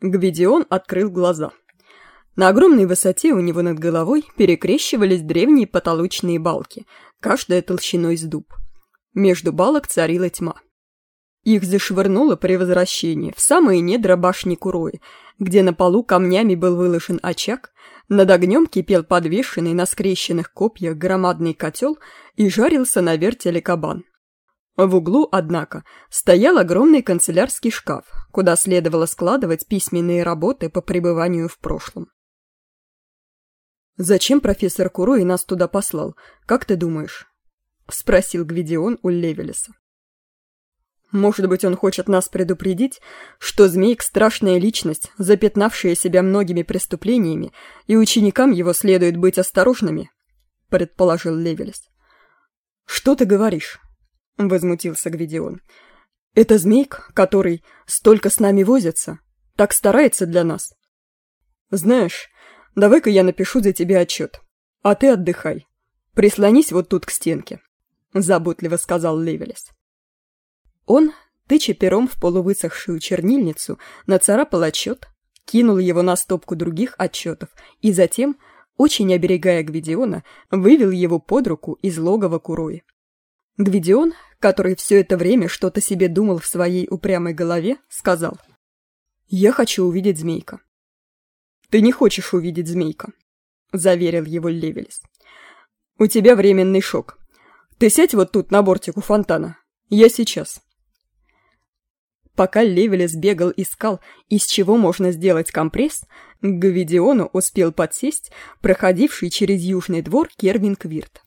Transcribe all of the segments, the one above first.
Гвидион открыл глаза. На огромной высоте у него над головой перекрещивались древние потолочные балки, каждая толщиной с дуб. Между балок царила тьма. Их зашвырнуло при возвращении в самые недра башни Курои, где на полу камнями был выложен очаг, над огнем кипел подвешенный на скрещенных копьях громадный котел и жарился на вертеле кабан. В углу, однако, стоял огромный канцелярский шкаф, куда следовало складывать письменные работы по пребыванию в прошлом. «Зачем профессор Курои нас туда послал? Как ты думаешь?» — спросил Гвидион у Левелеса. «Может быть, он хочет нас предупредить, что Змейк — страшная личность, запятнавшая себя многими преступлениями, и ученикам его следует быть осторожными?» — предположил Левелес. «Что ты говоришь?» — возмутился Гвидион. «Это Змейк, который столько с нами возится, так старается для нас. Знаешь, давай-ка я напишу за тебя отчет, а ты отдыхай. Прислонись вот тут к стенке». — заботливо сказал Левелес. Он, тыча пером в полувысохшую чернильницу, нацарапал отчет, кинул его на стопку других отчетов и затем, очень оберегая Гвидиона, вывел его под руку из логова Курои. Гвидион, который все это время что-то себе думал в своей упрямой голове, сказал «Я хочу увидеть змейка». «Ты не хочешь увидеть змейка», — заверил его Левелес. «У тебя временный шок. Ты сядь вот тут на бортику фонтана. Я сейчас. Пока Левелес бегал искал, из чего можно сделать компресс, к Гавидиону успел подсесть проходивший через южный двор Кервин Квирт.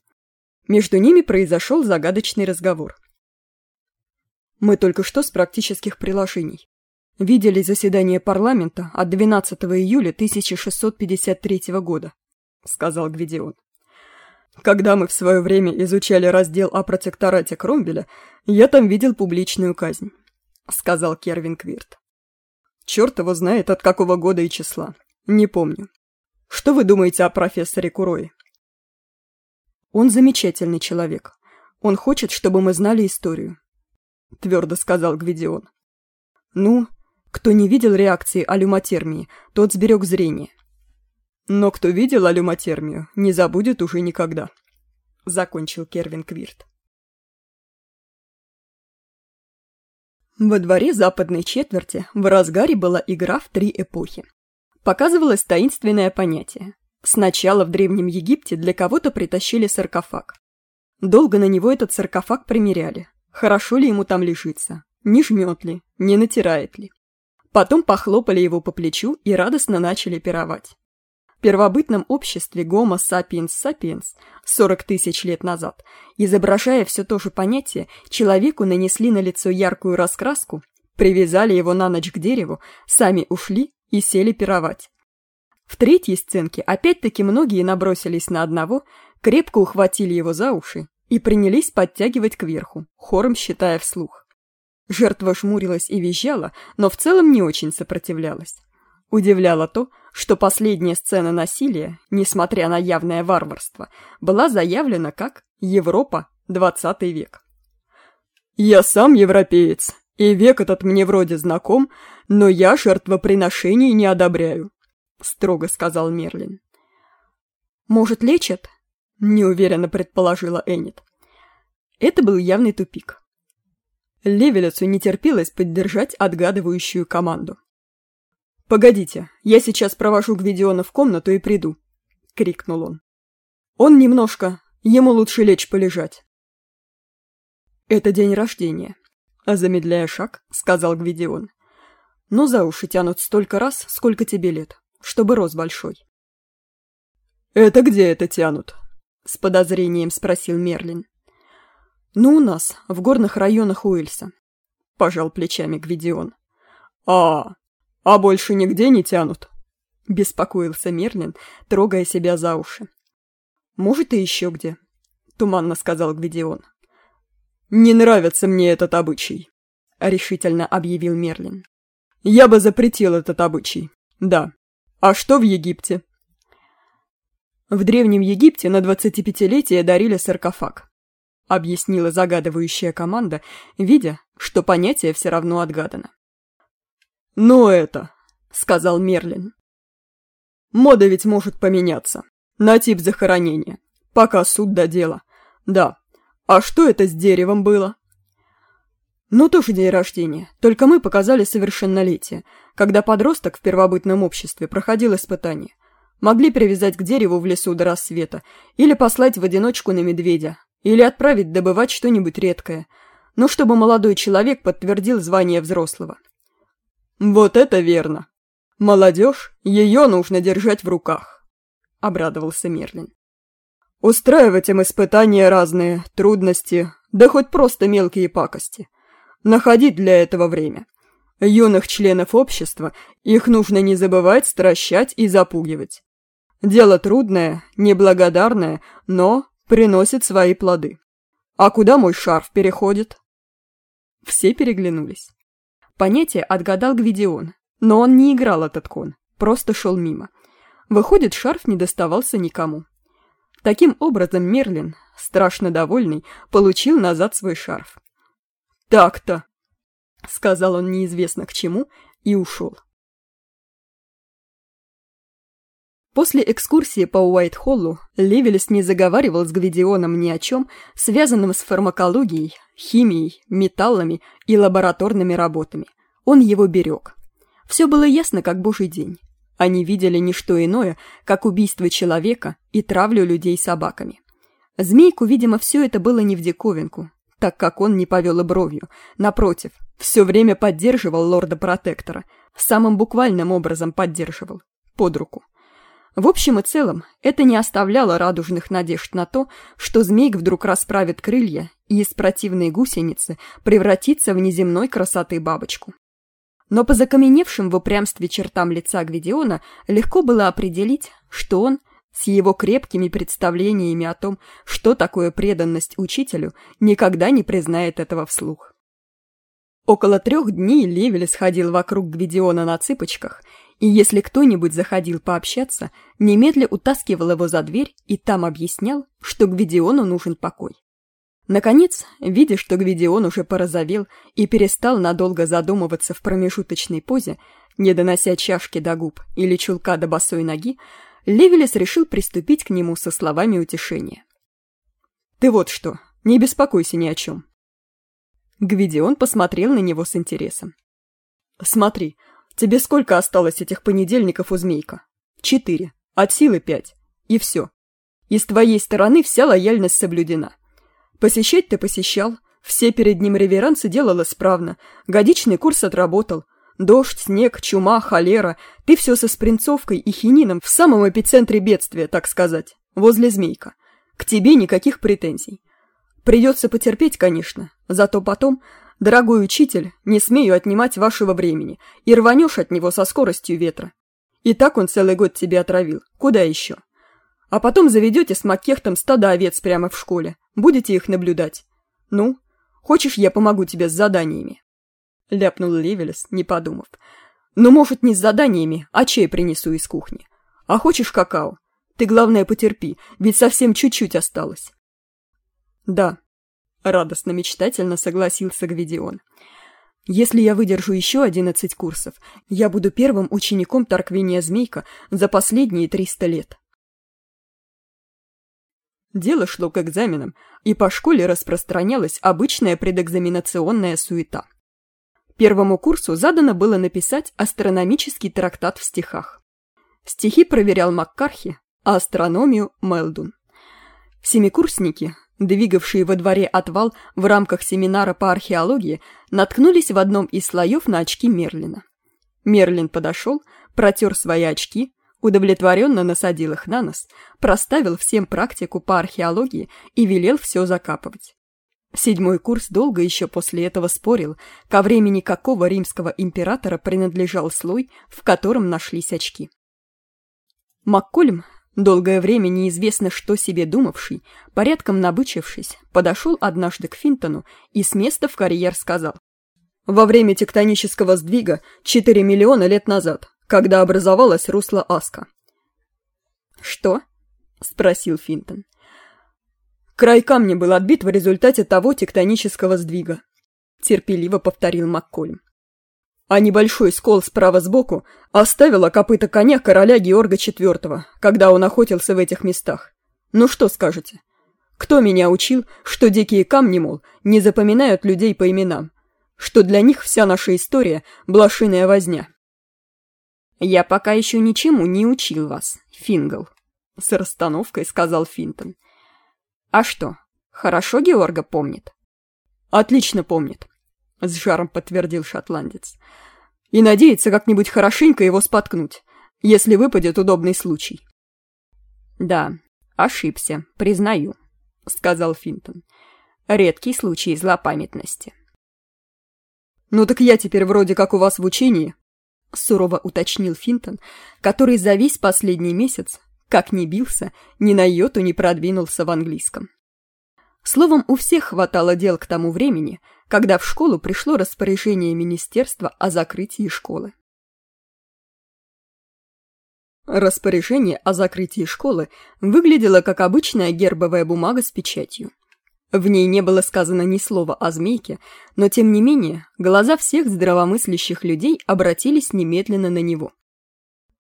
Между ними произошел загадочный разговор. Мы только что с практических приложений. Видели заседание парламента от 12 июля 1653 года, сказал Гвидион. Когда мы в свое время изучали раздел о протекторате Кромвеля, я там видел публичную казнь», — сказал Кервин Квирт. «Черт его знает, от какого года и числа. Не помню. Что вы думаете о профессоре Курое?» «Он замечательный человек. Он хочет, чтобы мы знали историю», — твердо сказал Гвидион. «Ну, кто не видел реакции алюмотермии, тот сберег зрение. Но кто видел алюмотермию, не забудет уже никогда. Закончил Кервин Квирт. Во дворе западной четверти в разгаре была игра в три эпохи. Показывалось таинственное понятие. Сначала в Древнем Египте для кого-то притащили саркофаг. Долго на него этот саркофаг примеряли. Хорошо ли ему там лежится? Не жмет ли? Не натирает ли? Потом похлопали его по плечу и радостно начали пировать первобытном обществе Гомо sapiens sapiens 40 тысяч лет назад, изображая все то же понятие, человеку нанесли на лицо яркую раскраску, привязали его на ночь к дереву, сами ушли и сели пировать. В третьей сценке опять-таки многие набросились на одного, крепко ухватили его за уши и принялись подтягивать кверху, хором считая вслух. Жертва жмурилась и визжала, но в целом не очень сопротивлялась. Удивляло то, что последняя сцена насилия, несмотря на явное варварство, была заявлена как «Европа, 20 век». «Я сам европеец, и век этот мне вроде знаком, но я жертвоприношений не одобряю», — строго сказал Мерлин. «Может, лечат?» — неуверенно предположила Эннет. Это был явный тупик. Левелецу не терпелось поддержать отгадывающую команду. «Погодите, я сейчас провожу Гвидиона в комнату и приду», — крикнул он. «Он немножко, ему лучше лечь полежать». «Это день рождения», — замедляя шаг, сказал Гвидион. «Но за уши тянут столько раз, сколько тебе лет, чтобы рос большой». «Это где это тянут?» — с подозрением спросил Мерлин. «Ну, у нас, в горных районах Уэльса», — пожал плечами Гвидион. «А, «А больше нигде не тянут?» — беспокоился Мерлин, трогая себя за уши. «Может, и еще где», — туманно сказал Гвидион. «Не нравится мне этот обычай», — решительно объявил Мерлин. «Я бы запретил этот обычай, да. А что в Египте?» В Древнем Египте на 25-летие дарили саркофаг, объяснила загадывающая команда, видя, что понятие все равно отгадано. «Ну это», — сказал Мерлин. «Мода ведь может поменяться. На тип захоронения. Пока суд до дела. Да. А что это с деревом было?» «Ну, тоже день рождения. Только мы показали совершеннолетие, когда подросток в первобытном обществе проходил испытание. Могли привязать к дереву в лесу до рассвета, или послать в одиночку на медведя, или отправить добывать что-нибудь редкое, но чтобы молодой человек подтвердил звание взрослого. «Вот это верно! Молодежь, ее нужно держать в руках!» — обрадовался Мерлин. «Устраивать им испытания разные, трудности, да хоть просто мелкие пакости. Находить для этого время. Юных членов общества их нужно не забывать стращать и запугивать. Дело трудное, неблагодарное, но приносит свои плоды. А куда мой шарф переходит?» Все переглянулись. Понятие отгадал Гвидион, но он не играл этот кон, просто шел мимо. Выходит, шарф не доставался никому. Таким образом Мерлин, страшно довольный, получил назад свой шарф. «Так-то», — сказал он неизвестно к чему и ушел. После экскурсии по Уайт-Холлу Левелес не заговаривал с Гвидионом ни о чем, связанном с фармакологией, химией, металлами и лабораторными работами. Он его берег. Все было ясно, как божий день. Они видели не что иное, как убийство человека и травлю людей собаками. Змейку, видимо, все это было не в диковинку, так как он не повел и бровью. Напротив, все время поддерживал лорда-протектора. Самым буквальным образом поддерживал. Под руку. В общем и целом, это не оставляло радужных надежд на то, что змейк вдруг расправит крылья и из противной гусеницы превратится в неземной красоты бабочку. Но по закаменевшим в упрямстве чертам лица Гвидиона легко было определить, что он, с его крепкими представлениями о том, что такое преданность учителю, никогда не признает этого вслух. Около трех дней Левель сходил вокруг Гвидиона на цыпочках и если кто-нибудь заходил пообщаться, немедля утаскивал его за дверь и там объяснял, что Гвидиону нужен покой. Наконец, видя, что Гвидион уже порозовел и перестал надолго задумываться в промежуточной позе, не донося чашки до губ или чулка до босой ноги, Левелес решил приступить к нему со словами утешения. «Ты вот что, не беспокойся ни о чем». Гвидион посмотрел на него с интересом. «Смотри, Тебе сколько осталось этих понедельников у Змейка? Четыре. От силы пять. И все. И с твоей стороны вся лояльность соблюдена. Посещать ты посещал, все перед ним реверансы делал исправно, годичный курс отработал. Дождь, снег, чума, холера, ты все со спринцовкой и хинином в самом эпицентре бедствия, так сказать, возле Змейка. К тебе никаких претензий. Придется потерпеть, конечно, зато потом Дорогой учитель, не смею отнимать вашего времени, и рванешь от него со скоростью ветра. И так он целый год тебе отравил. Куда еще? А потом заведете с Маккехтом стадо овец прямо в школе. Будете их наблюдать. Ну, хочешь, я помогу тебе с заданиями?» Ляпнул Левелес, не подумав. «Ну, может, не с заданиями, а чай принесу из кухни. А хочешь какао? Ты, главное, потерпи, ведь совсем чуть-чуть осталось». «Да, Радостно-мечтательно согласился Гвидион. «Если я выдержу еще одиннадцать курсов, я буду первым учеником Тарквиния Змейка за последние триста лет». Дело шло к экзаменам, и по школе распространялась обычная предэкзаменационная суета. Первому курсу задано было написать астрономический трактат в стихах. Стихи проверял Маккархи, а астрономию – Мелдун. Семикурсники, двигавшие во дворе отвал в рамках семинара по археологии, наткнулись в одном из слоев на очки Мерлина. Мерлин подошел, протер свои очки, удовлетворенно насадил их на нос, проставил всем практику по археологии и велел все закапывать. Седьмой курс долго еще после этого спорил, ко времени какого римского императора принадлежал слой, в котором нашлись очки. Маккольм, Долгое время неизвестно, что себе думавший, порядком набычившись, подошел однажды к Финтону и с места в карьер сказал. Во время тектонического сдвига 4 миллиона лет назад, когда образовалось русло Аска. «Что?» – спросил Финтон. «Край камня был отбит в результате того тектонического сдвига», – терпеливо повторил Маккольм. а небольшой скол справа сбоку оставила копыта коня короля Георга IV, когда он охотился в этих местах. Ну что скажете? Кто меня учил, что дикие камни, мол, не запоминают людей по именам? Что для них вся наша история – блошиная возня? «Я пока еще ничему не учил вас, Фингл», — с расстановкой сказал Финтон. «А что, хорошо Георга помнит?» «Отлично помнит», — с жаром подтвердил шотландец. «И надеется как-нибудь хорошенько его споткнуть, если выпадет удобный случай». «Да, ошибся, признаю», — сказал Финтон. «Редкий случай злопамятности». «Ну так я теперь вроде как у вас в учении», — сурово уточнил Финтон, который за весь последний месяц, как ни бился, ни на йоту не продвинулся в английском. Словом, у всех хватало дел к тому времени, когда в школу пришло распоряжение министерства о закрытии школы. Распоряжение о закрытии школы выглядело как обычная гербовая бумага с печатью. В ней не было сказано ни слова о змейке, но тем не менее глаза всех здравомыслящих людей обратились немедленно на него.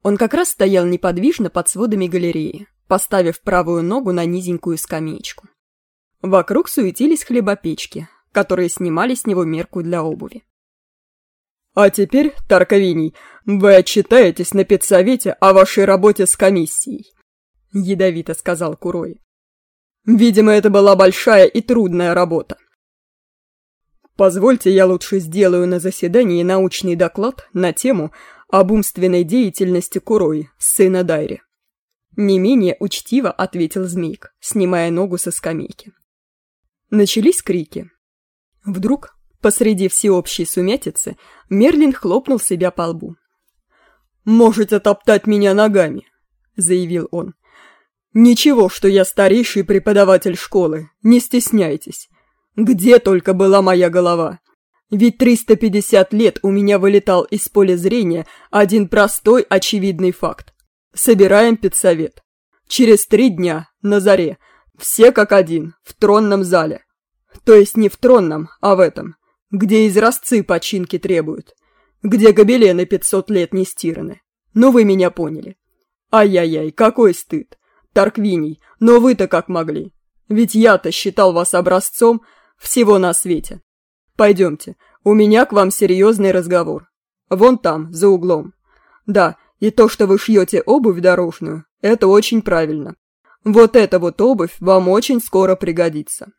Он как раз стоял неподвижно под сводами галереи, поставив правую ногу на низенькую скамеечку. Вокруг суетились хлебопечки, которые снимали с него мерку для обуви. «А теперь, Тарковиний, вы отчитаетесь на педсовете о вашей работе с комиссией», — ядовито сказал Курой. «Видимо, это была большая и трудная работа. Позвольте, я лучше сделаю на заседании научный доклад на тему об умственной деятельности Курой, сына Дайри». Не менее учтиво ответил Змейк, снимая ногу со скамейки. Начались крики. Вдруг Посреди всеобщей сумятицы Мерлин хлопнул себя по лбу. «Можете топтать меня ногами», — заявил он. «Ничего, что я старейший преподаватель школы, не стесняйтесь. Где только была моя голова? Ведь 350 лет у меня вылетал из поля зрения один простой очевидный факт. Собираем педсовет. Через три дня, на заре, все как один, в тронном зале. То есть не в тронном, а в этом где изразцы починки требуют, где гобелены пятьсот лет не стираны. Ну вы меня поняли. Ай-яй-яй, какой стыд. Тарквиний, но вы-то как могли? Ведь я-то считал вас образцом всего на свете. Пойдемте, у меня к вам серьезный разговор. Вон там, за углом. Да, и то, что вы шьете обувь дорожную, это очень правильно. Вот эта вот обувь вам очень скоро пригодится.